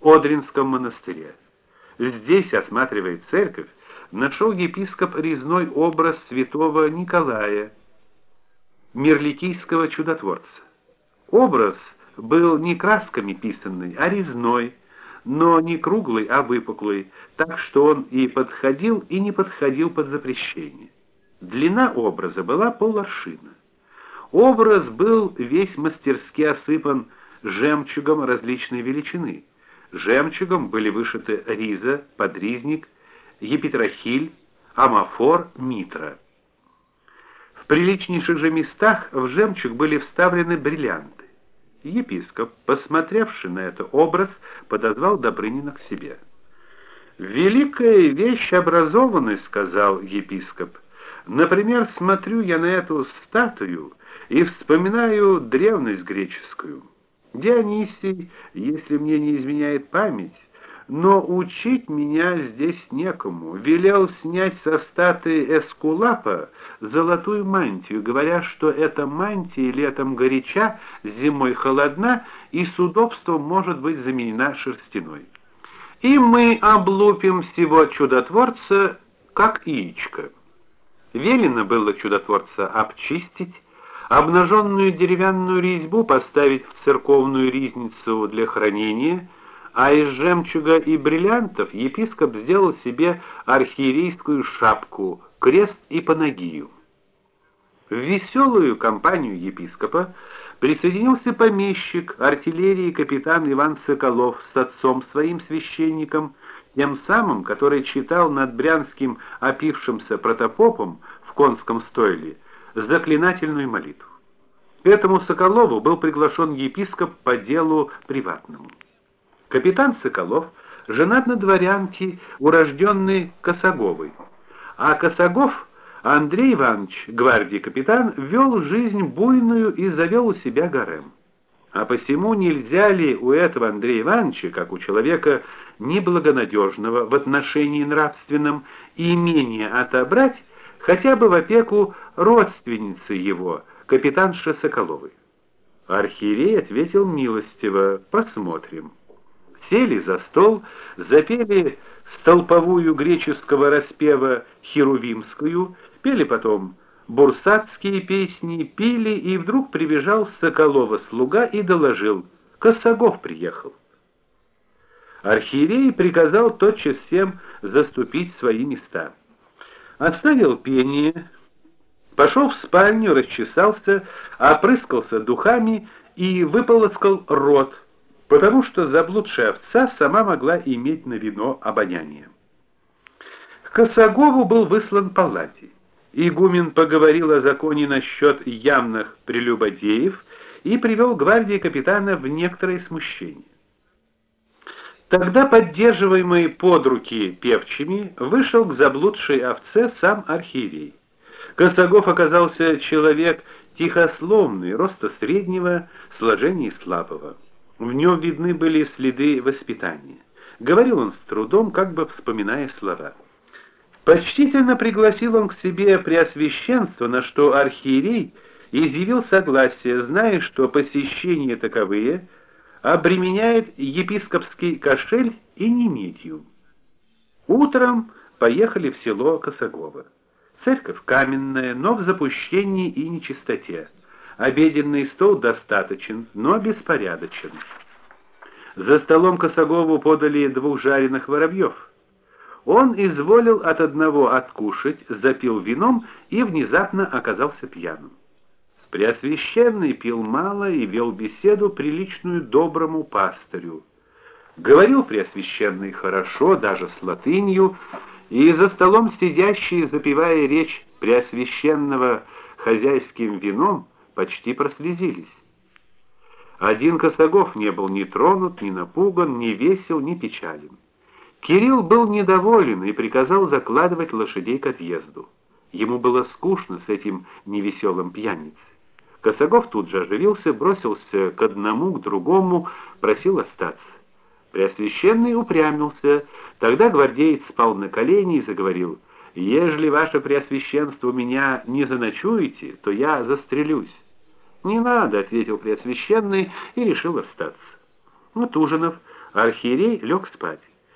Одринском монастыре. Здесь, осматривая церковь, нашел епископ резной образ святого Николая, мирликийского чудотворца. Образ был не красками писанный, а резной, но не круглый, а выпуклый, так что он и подходил, и не подходил под запрещение. Длина образа была поларшина. Образ был весь мастерски осыпан жемчугом различной величины. Жемчугом были вышиты риза, подризник, епитрахиль, амафор, митра. В приличнейших же местах в жемчуг были вставлены бриллианты. Епископ, посмотревший на этот образ, подозвал Добрынина к себе. Великая вещь образованность, сказал епископ. Например, смотрю я на эту статую и вспоминаю древность греческую. Дионисий, если мне не изменяет память, но учить меня здесь некому. Велел снять со статуи Эскулапа золотую мантию, говоря, что эта мантия летом горяча, зимой холодна и с удобством может быть заменена шерстяной. И мы облупим всего чудотворца, как яичко. Велено было чудотворца обчистить, обнаженную деревянную резьбу поставить в церковную ризницу для хранения, а из жемчуга и бриллиантов епископ сделал себе архиерейскую шапку, крест и панагию. В веселую компанию епископа присоединился помещик артиллерии капитан Иван Соколов с отцом своим священником, тем самым, который читал над брянским опившимся протопопом в конском стойле заклинательную молитву. К этому Соколову был приглашен епископ по делу приватному. Капитан Соколов женат на дворянке, урожденной Косаговой. А Косагов Андрей Иванович, гвардии капитан, вел жизнь буйную и завел у себя гарем. А посему нельзя ли у этого Андрея Ивановича, как у человека неблагонадежного в отношении нравственном, имение отобрать хотя бы в опеку родственницы его, капитанши Соколовой? Архиерей ответил милостиво: "Посмотрим" сели за стол, запели столповую греческого распева херувимскую, пели потом бурсатские песни, пили, и вдруг прибежал Соколова слуга и доложил: "Косогов приехал". Архиерей приказал тотчас всем заступить свои места. Оставил пение, пошел в спальню, расчесался, опрыскался духами и выполоскал рот потому что заблудшая овца сама могла иметь на вино обоняние. К Косагову был выслан Палладий. Игумен поговорил о законе насчет явных прелюбодеев и привел гвардии капитана в некоторое смущение. Тогда, поддерживаемый под руки певчими, вышел к заблудшей овце сам архиерей. Косагов оказался человек тихословный, роста среднего, сложения слабого. В нем видны были следы воспитания. Говорил он с трудом, как бы вспоминая слова. Почтительно пригласил он к себе преосвященство, на что архиерей изъявил согласие, зная, что посещения таковые обременяет епископский кошель и немедью. Утром поехали в село Косогово. Церковь каменная, но в запущении и нечистоте. Обеденный стол достаточен, но беспорядочен. За столом Косогову подали двух жареных воробьев. Он изволил от одного откушать, запил вином и внезапно оказался пьяным. Преосвященный пил мало и вел беседу приличную доброму пастырю. Говорил Преосвященный хорошо, даже с латынью, и за столом сидящие, запивая речь Преосвященного хозяйским вином, почти прослезились. Один Косогов не был ни тронут, ни напуган, ни весел, ни печален. Кирилл был недоволен и приказал закладывать лошадей к отъезду. Ему было скучно с этим невеселым пьяницей. Косогов тут же оживился, бросился к одному, к другому, просил остаться. Преосвященный упрямился. Тогда гвардеец спал на колени и заговорил: "Ежели ваше преосвященство меня не заночуете, то я застрелюсь". "Не надо", ответил Преосвященный и решил остаться. Вот ужинав, Архиерей лег спать.